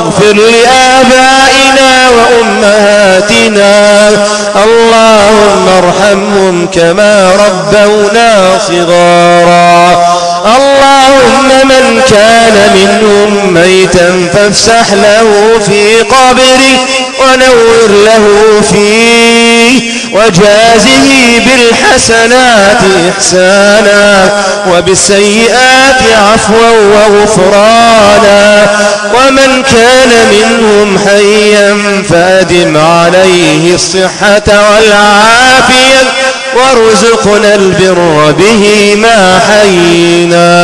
واغفر لآبائنا وأمهاتنا. اللهم ارحمهم كما ربونا صغارا. اللهم من كان منهم ميتا فافسح له في قبره ونور له فيه وجازه بالحسنات إحسانا وبالسيئات عفوا وغفرانا. ومن كان منهم حيا فأدم عليه الصحة والعافية. وارزقنا البر به ما حينا